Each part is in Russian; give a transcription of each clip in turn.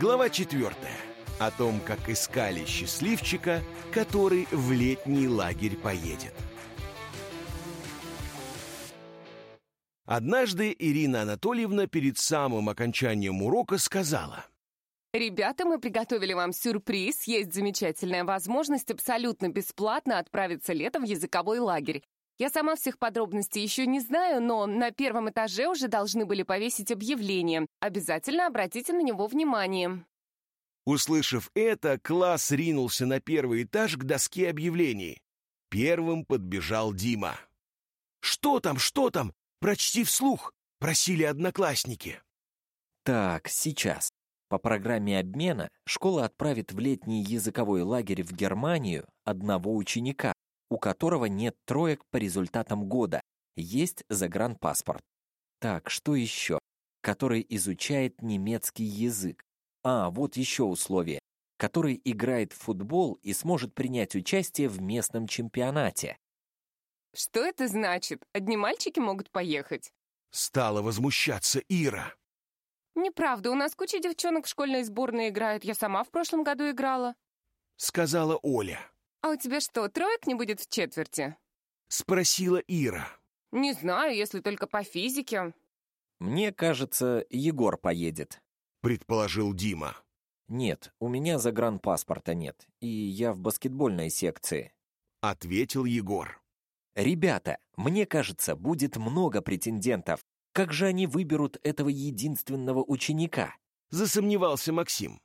Глава четвертая. О том, как искали счастливчика, который в летний лагерь поедет. Однажды Ирина Анатольевна перед самым окончанием урока сказала. Ребята, мы приготовили вам сюрприз. Есть замечательная возможность абсолютно бесплатно отправиться летом в языковой лагерь. Я сама всех подробностей еще не знаю, но на первом этаже уже должны были повесить объявление. Обязательно обратите на него внимание. Услышав это, класс ринулся на первый этаж к доске объявлений. Первым подбежал Дима. «Что там, что там? Прочти вслух!» — просили одноклассники. Так, сейчас. По программе обмена школа отправит в летний языковой лагерь в Германию одного ученика, у которого нет троек по результатам года, есть загранпаспорт. Так, что еще? Который изучает немецкий язык. А, вот еще условие. Который играет в футбол и сможет принять участие в местном чемпионате. Что это значит? Одни мальчики могут поехать? Стала возмущаться Ира. Неправда, у нас куча девчонок в школьной сборной играют. Я сама в прошлом году играла. Сказала Оля. А у тебя что, троек не будет в четверти? Спросила Ира. Не знаю, если только по физике. Мне кажется, Егор поедет. Предположил Дима. Нет, у меня загранпаспорта нет, и я в баскетбольной секции. Ответил Егор. Ребята, мне кажется, будет много претендентов. Как же они выберут этого единственного ученика? Засомневался Максим.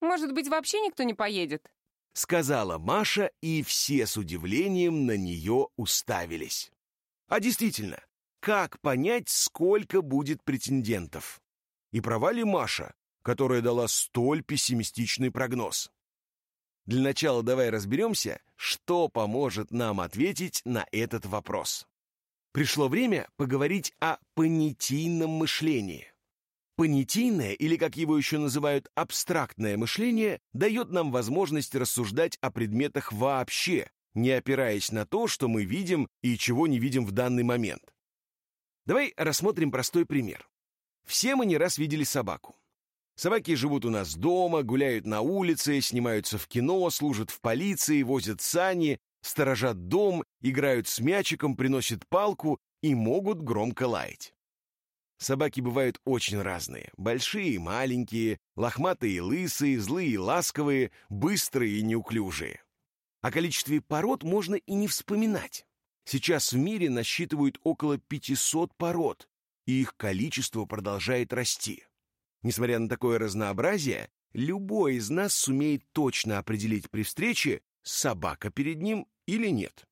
Может быть, вообще никто не поедет? Сказала Маша, и все с удивлением на нее уставились. А действительно, как понять, сколько будет претендентов? И права ли Маша, которая дала столь пессимистичный прогноз? Для начала давай разберемся, что поможет нам ответить на этот вопрос. Пришло время поговорить о понятийном мышлении. Понятийное, или как его еще называют, абстрактное мышление, дает нам возможность рассуждать о предметах вообще, не опираясь на то, что мы видим и чего не видим в данный момент. Давай рассмотрим простой пример. Все мы не раз видели собаку. Собаки живут у нас дома, гуляют на улице, снимаются в кино, служат в полиции, возят сани, сторожат дом, играют с мячиком, приносят палку и могут громко лаять. Собаки бывают очень разные. Большие и маленькие, лохматые и лысые, злые и ласковые, быстрые и неуклюжие. О количестве пород можно и не вспоминать. Сейчас в мире насчитывают около 500 пород, и их количество продолжает расти. Несмотря на такое разнообразие, любой из нас сумеет точно определить при встрече, собака перед ним или нет.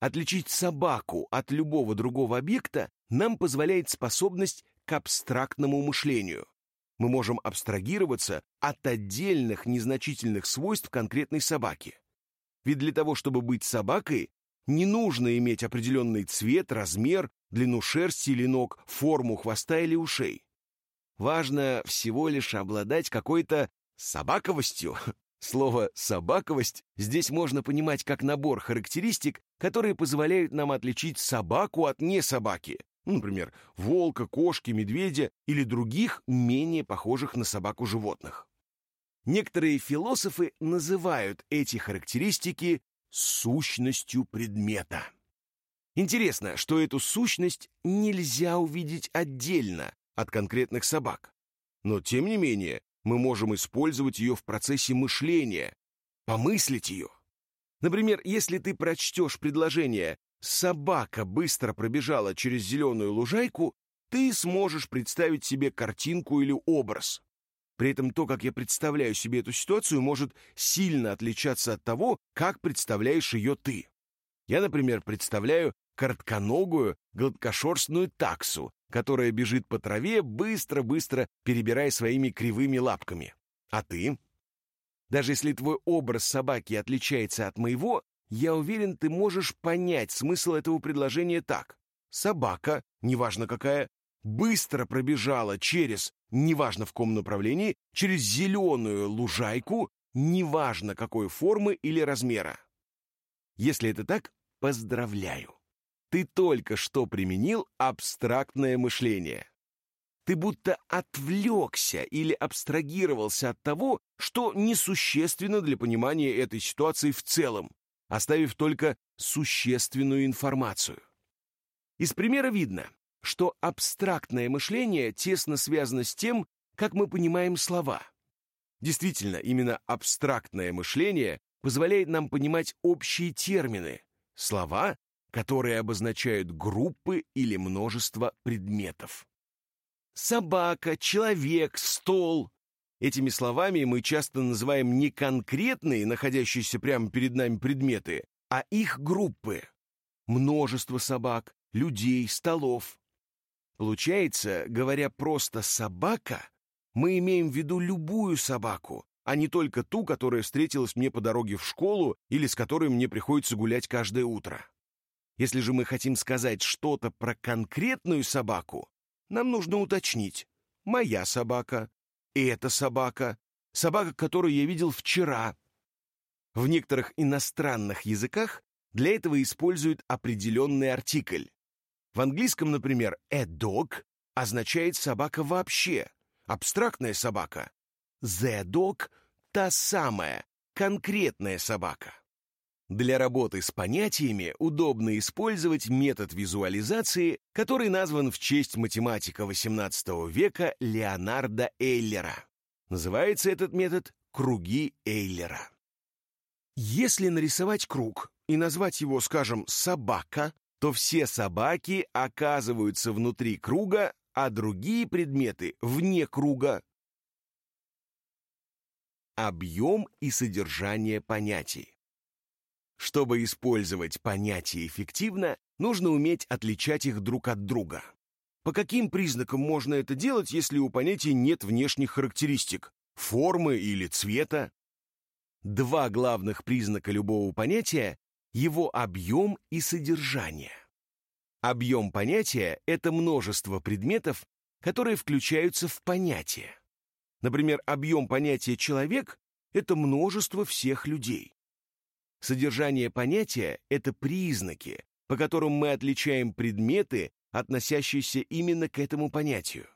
Отличить собаку от любого другого объекта нам позволяет способность к абстрактному мышлению. Мы можем абстрагироваться от отдельных незначительных свойств конкретной собаки. Ведь для того, чтобы быть собакой, не нужно иметь определенный цвет, размер, длину шерсти или ног, форму хвоста или ушей. Важно всего лишь обладать какой-то собаковостью, Слово «собаковость» здесь можно понимать как набор характеристик, которые позволяют нам отличить собаку от несобаки, ну, например, волка, кошки, медведя или других менее похожих на собаку животных. Некоторые философы называют эти характеристики сущностью предмета. Интересно, что эту сущность нельзя увидеть отдельно от конкретных собак. Но, тем не менее, мы можем использовать ее в процессе мышления, помыслить ее. Например, если ты прочтешь предложение «собака быстро пробежала через зеленую лужайку», ты сможешь представить себе картинку или образ. При этом то, как я представляю себе эту ситуацию, может сильно отличаться от того, как представляешь ее ты. Я, например, представляю коротконогую, гладкошерстную таксу, которая бежит по траве, быстро-быстро перебирая своими кривыми лапками. А ты? Даже если твой образ собаки отличается от моего, я уверен, ты можешь понять смысл этого предложения так. Собака, неважно какая, быстро пробежала через, неважно в каком направлении, через зеленую лужайку, неважно какой формы или размера. Если это так, поздравляю. Ты только что применил абстрактное мышление. ты будто отвлекся или абстрагировался от того, что несущественно для понимания этой ситуации в целом, оставив только существенную информацию. Из примера видно, что абстрактное мышление тесно связано с тем, как мы понимаем слова. Действительно, именно абстрактное мышление позволяет нам понимать общие термины, слова, которые обозначают группы или множество предметов. Собака, человек, стол. Этими словами мы часто называем не конкретные, находящиеся прямо перед нами предметы, а их группы. Множество собак, людей, столов. Получается, говоря просто «собака», мы имеем в виду любую собаку, а не только ту, которая встретилась мне по дороге в школу или с которой мне приходится гулять каждое утро. Если же мы хотим сказать что-то про конкретную собаку, нам нужно уточнить. Моя собака, эта собака, собака, которую я видел вчера. В некоторых иностранных языках для этого используют определенный артикль. В английском, например, a dog означает собака вообще, абстрактная собака. The dog — та самая, конкретная собака. Для работы с понятиями удобно использовать метод визуализации, который назван в честь математика XVIII века Леонарда Эйлера. Называется этот метод «круги Эйлера». Если нарисовать круг и назвать его, скажем, «собака», то все собаки оказываются внутри круга, а другие предметы — вне круга. Объем и содержание понятий. Чтобы использовать понятия эффективно, нужно уметь отличать их друг от друга. По каким признакам можно это делать, если у понятия нет внешних характеристик, формы или цвета? Два главных признака любого понятия — его объем и содержание. Объем понятия — это множество предметов, которые включаются в понятие. Например, объем понятия «человек» — это множество всех людей. Содержание понятия — это признаки, по которым мы отличаем предметы, относящиеся именно к этому понятию.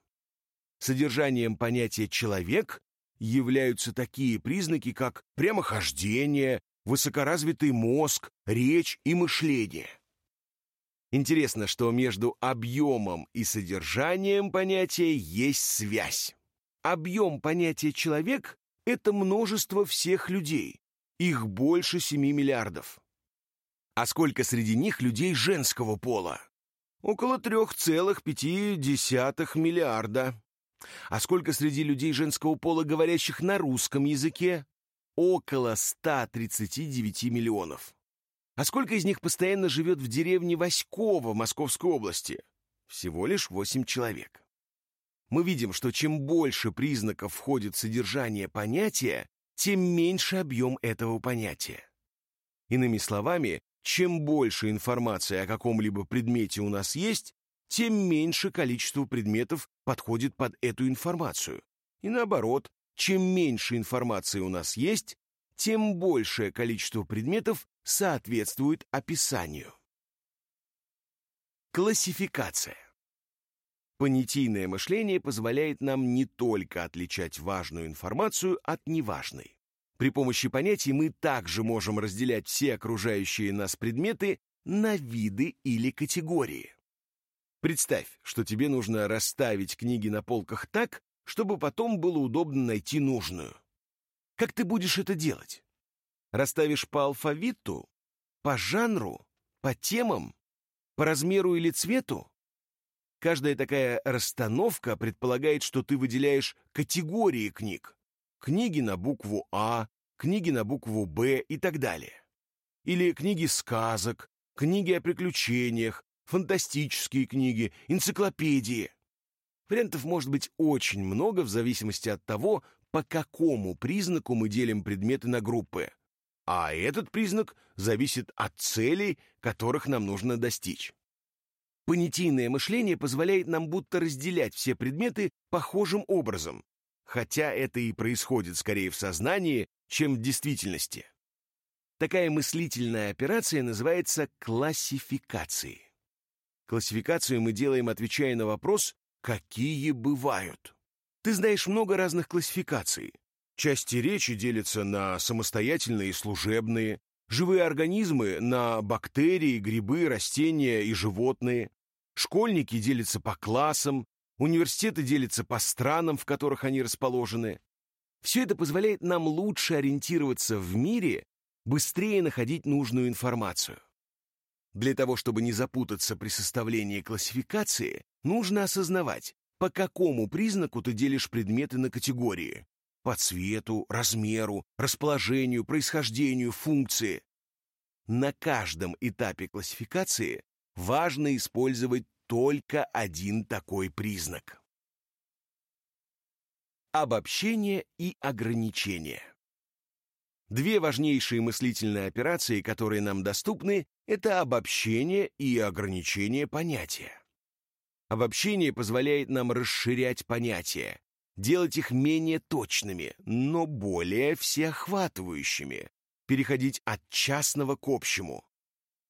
Содержанием понятия «человек» являются такие признаки, как прямохождение, высокоразвитый мозг, речь и мышление. Интересно, что между объемом и содержанием понятия есть связь. Объем понятия «человек» — это множество всех людей, их больше 7 миллиардов. А сколько среди них людей женского пола? Около 3,5 миллиарда. А сколько среди людей женского пола, говорящих на русском языке? Около 139 миллионов. А сколько из них постоянно живет в деревне Васьково Московской области? Всего лишь 8 человек. Мы видим, что чем больше признаков входит в содержание понятия, тем меньше объем этого понятия. Иными словами, чем больше информации о каком-либо предмете у нас есть, тем меньше количество предметов подходит под эту информацию. И наоборот, чем меньше информации у нас есть, тем большее количество предметов соответствует описанию. Классификация. Понятийное мышление позволяет нам не только отличать важную информацию от неважной. При помощи понятий мы также можем разделять все окружающие нас предметы на виды или категории. Представь, что тебе нужно расставить книги на полках так, чтобы потом было удобно найти нужную. Как ты будешь это делать? Расставишь по алфавиту, по жанру, по темам, по размеру или цвету? Каждая такая расстановка предполагает, что ты выделяешь категории книг. Книги на букву А, книги на букву Б и так далее. Или книги сказок, книги о приключениях, фантастические книги, энциклопедии. Вариантов может быть очень много в зависимости от того, по какому признаку мы делим предметы на группы. А этот признак зависит от целей, которых нам нужно достичь. Понятийное мышление позволяет нам будто разделять все предметы похожим образом, хотя это и происходит скорее в сознании, чем в действительности. Такая мыслительная операция называется классификацией. Классификацию мы делаем, отвечая на вопрос, какие бывают. Ты знаешь много разных классификаций. Части речи делятся на самостоятельные и служебные, живые организмы на бактерии, грибы, растения и животные. Школьники делятся по классам, университеты делятся по странам, в которых они расположены. Все это позволяет нам лучше ориентироваться в мире, быстрее находить нужную информацию. Для того, чтобы не запутаться при составлении классификации, нужно осознавать, по какому признаку ты делишь предметы на категории. По цвету, размеру, расположению, происхождению, функции. На каждом этапе классификации важно использовать только один такой признак. Обобщение и ограничение. Две важнейшие мыслительные операции, которые нам доступны, это обобщение и ограничение понятия. Обобщение позволяет нам расширять понятия, делать их менее точными, но более всеохватывающими, переходить от частного к общему.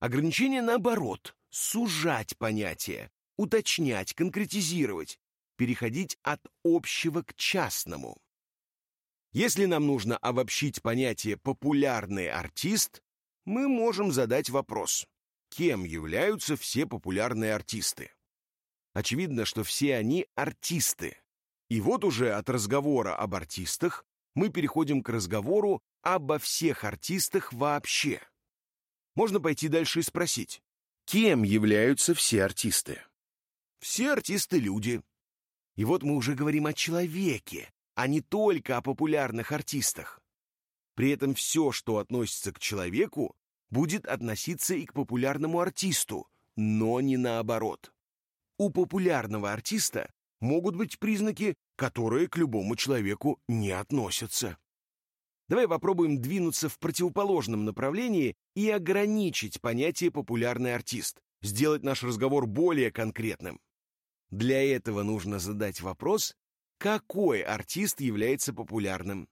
Ограничение, наоборот, сужать понятия, уточнять, конкретизировать, переходить от общего к частному. Если нам нужно обобщить понятие «популярный артист», мы можем задать вопрос, кем являются все популярные артисты? Очевидно, что все они артисты. И вот уже от разговора об артистах мы переходим к разговору обо всех артистах вообще. Можно пойти дальше и спросить, кем являются все артисты? Все артисты — люди. И вот мы уже говорим о человеке, а не только о популярных артистах. При этом все, что относится к человеку, будет относиться и к популярному артисту, но не наоборот. У популярного артиста могут быть признаки, которые к любому человеку не относятся. Давай попробуем двинуться в противоположном направлении и ограничить понятие «популярный артист», сделать наш разговор более конкретным. Для этого нужно задать вопрос, какой артист является популярным.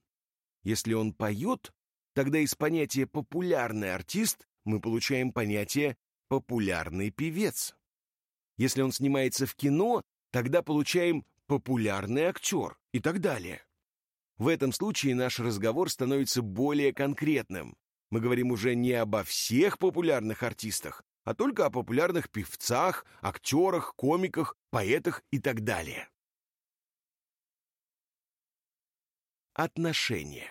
Если он поет, тогда из понятия «популярный артист» мы получаем понятие «популярный певец». Если он снимается в кино, тогда получаем «популярный актер» и так далее. В этом случае наш разговор становится более конкретным. Мы говорим уже не обо всех популярных артистах, а только о популярных певцах, актерах, комиках, поэтах и так далее. Отношения.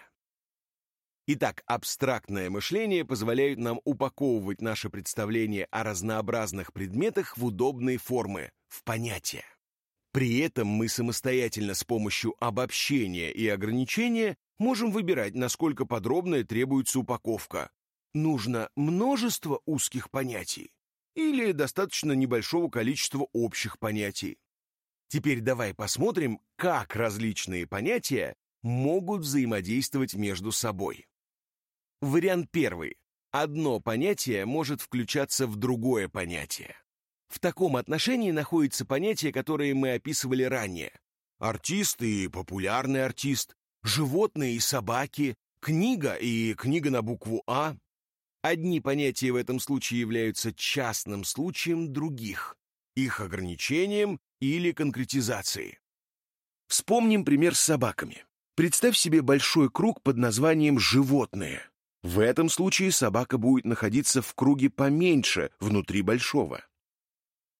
Итак, абстрактное мышление позволяет нам упаковывать наше представление о разнообразных предметах в удобные формы, в понятия. При этом мы самостоятельно с помощью обобщения и ограничения можем выбирать, насколько подробная требуется упаковка. Нужно множество узких понятий или достаточно небольшого количества общих понятий. Теперь давай посмотрим, как различные понятия могут взаимодействовать между собой. Вариант первый. Одно понятие может включаться в другое понятие. В таком отношении находится понятие, которое мы описывали ранее. Артист и популярный артист, животные и собаки, книга и книга на букву «А». Одни понятия в этом случае являются частным случаем других, их ограничением или конкретизацией. Вспомним пример с собаками. Представь себе большой круг под названием «животные». В этом случае собака будет находиться в круге поменьше, внутри большого.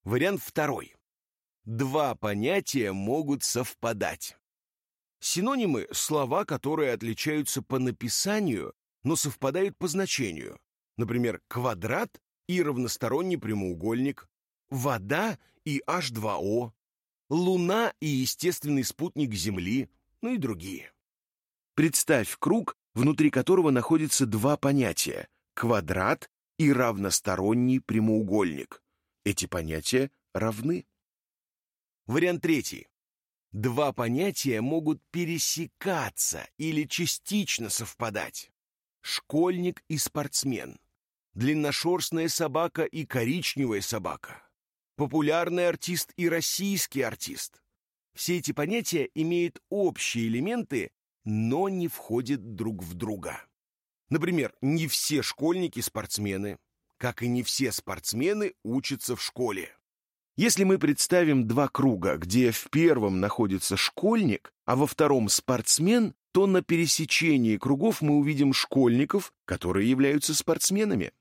Вариант второй. Два понятия могут совпадать. Синонимы — слова, которые отличаются по написанию, но совпадают по значению. Например, квадрат и равносторонний прямоугольник, вода и H2O, луна и естественный спутник Земли, ну и другие. Представь круг, внутри которого находятся два понятия — квадрат и равносторонний прямоугольник. Эти понятия равны. Вариант третий. Два понятия могут пересекаться или частично совпадать. Школьник и спортсмен. Длинношерстная собака и коричневая собака. Популярный артист и российский артист. Все эти понятия имеют общие элементы, но не входят друг в друга. Например, не все школьники спортсмены, как и не все спортсмены учатся в школе. Если мы представим два круга, где в первом находится школьник, а во втором спортсмен, то на пересечении кругов мы увидим школьников, которые являются спортсменами.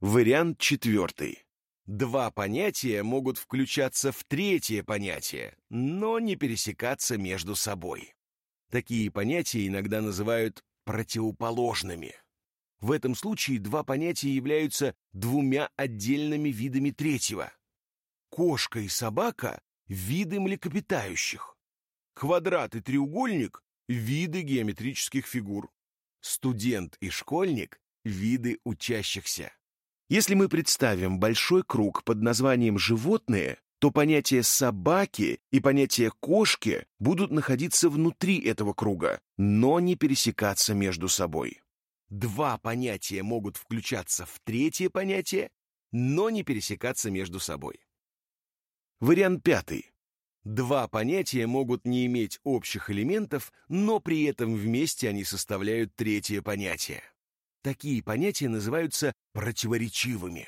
Вариант четвертый. Два понятия могут включаться в третье понятие, но не пересекаться между собой. Такие понятия иногда называют противоположными. В этом случае два понятия являются двумя отдельными видами третьего. Кошка и собака — виды млекопитающих. Квадрат и треугольник — виды геометрических фигур. Студент и школьник — виды учащихся. Если мы представим большой круг под названием «животные», то понятие «собаки» и понятие «кошки» будут находиться внутри этого круга, но не пересекаться между собой. Два понятия могут включаться в третье понятие, но не пересекаться между собой. Вариант пятый. Два понятия могут не иметь общих элементов, но при этом вместе они составляют третье понятие. Такие понятия называются противоречивыми.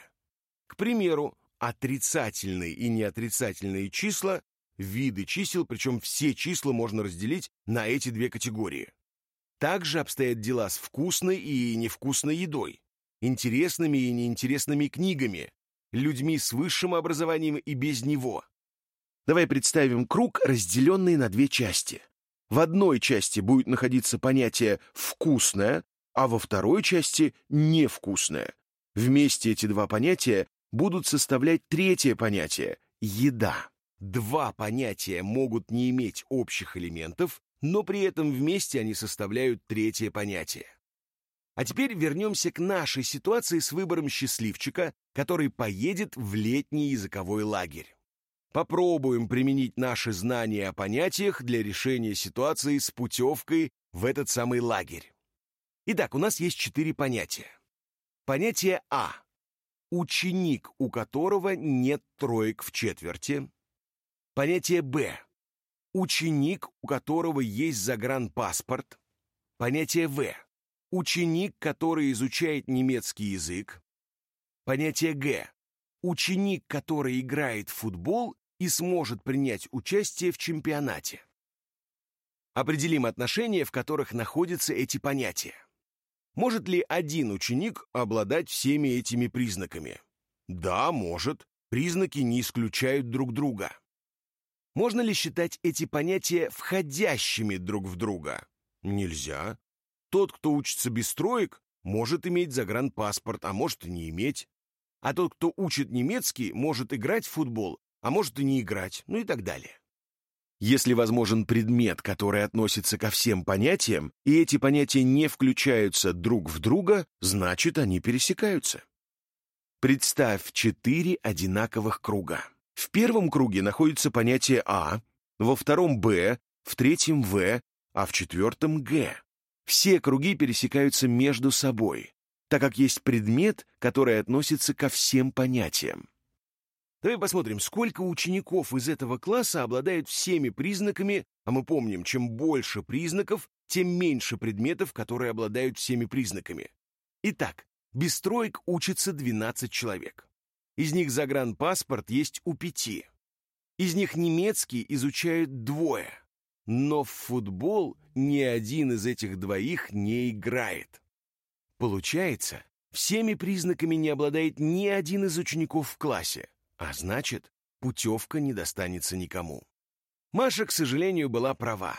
К примеру, отрицательные и неотрицательные числа — виды чисел, причем все числа можно разделить на эти две категории. Также обстоят дела с вкусной и невкусной едой, интересными и неинтересными книгами, людьми с высшим образованием и без него. Давай представим круг, разделенный на две части. В одной части будет находиться понятие «вкусное», а во второй части «невкусное». Вместе эти два понятия будут составлять третье понятие – еда. Два понятия могут не иметь общих элементов, но при этом вместе они составляют третье понятие. А теперь вернемся к нашей ситуации с выбором счастливчика, который поедет в летний языковой лагерь. Попробуем применить наши знания о понятиях для решения ситуации с путевкой в этот самый лагерь. Итак, у нас есть четыре понятия. Понятие А. Ученик, у которого нет троек в четверти. Понятие Б. Ученик, у которого есть загранпаспорт. Понятие В. Ученик, который изучает немецкий язык. Понятие Г. Ученик, который играет в футбол и сможет принять участие в чемпионате. Определим отношения, в которых находятся эти понятия. Может ли один ученик обладать всеми этими признаками? Да, может. Признаки не исключают друг друга. Можно ли считать эти понятия входящими друг в друга? Нельзя. Тот, кто учится без троек, может иметь загранпаспорт, а может и не иметь. А тот, кто учит немецкий, может играть в футбол, а может и не играть, ну и так далее. Если возможен предмет, который относится ко всем понятиям, и эти понятия не включаются друг в друга, значит, они пересекаются. Представь четыре одинаковых круга. В первом круге находится понятие А, во втором Б, в третьем В, а в четвертом Г. Все круги пересекаются между собой, так как есть предмет, который относится ко всем понятиям. Давай посмотрим, сколько учеников из этого класса обладают всеми признаками, а мы помним, чем больше признаков, тем меньше предметов, которые обладают всеми признаками. Итак, без троек учатся 12 человек. Из них загранпаспорт есть у пяти. Из них немецкий изучают двое. Но в футбол ни один из этих двоих не играет. Получается, всеми признаками не обладает ни один из учеников в классе. А значит, путевка не достанется никому. Маша, к сожалению, была права.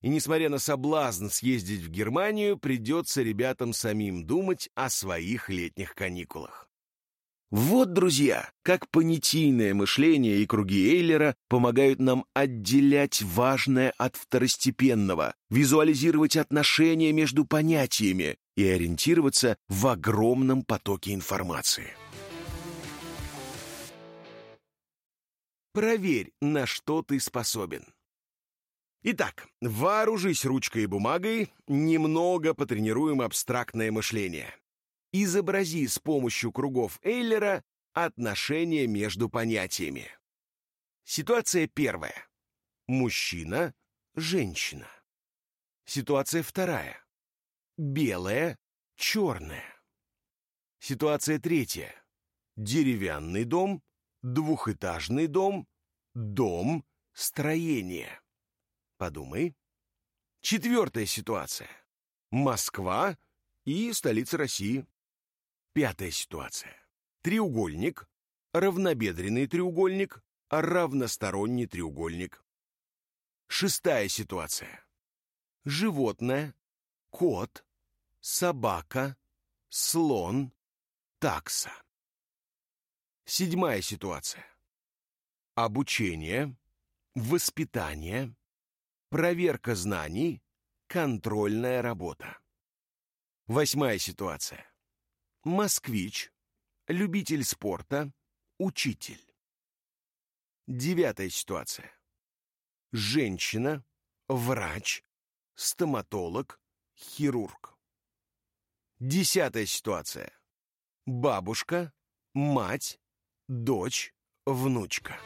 И несмотря на соблазн съездить в Германию, придется ребятам самим думать о своих летних каникулах. Вот, друзья, как понятийное мышление и круги Эйлера помогают нам отделять важное от второстепенного, визуализировать отношения между понятиями и ориентироваться в огромном потоке информации. Проверь, на что ты способен. Итак, вооружись ручкой и бумагой, немного потренируем абстрактное мышление. Изобрази с помощью кругов Эйлера отношения между понятиями. Ситуация первая. Мужчина, женщина. Ситуация вторая. Белое, черное. Ситуация третья. Деревянный дом, двухэтажный дом, дом, строение. Подумай. Четвертая ситуация. Москва и столица России. Пятая ситуация. Треугольник, равнобедренный треугольник, равносторонний треугольник. Шестая ситуация. Животное, кот, собака, слон, такса. Седьмая ситуация. Обучение, воспитание, проверка знаний, контрольная работа. Восьмая ситуация. Москвич, любитель спорта, учитель. Девятая ситуация. Женщина, врач, стоматолог, хирург. Десятая ситуация. Бабушка, мать, дочь, внучка.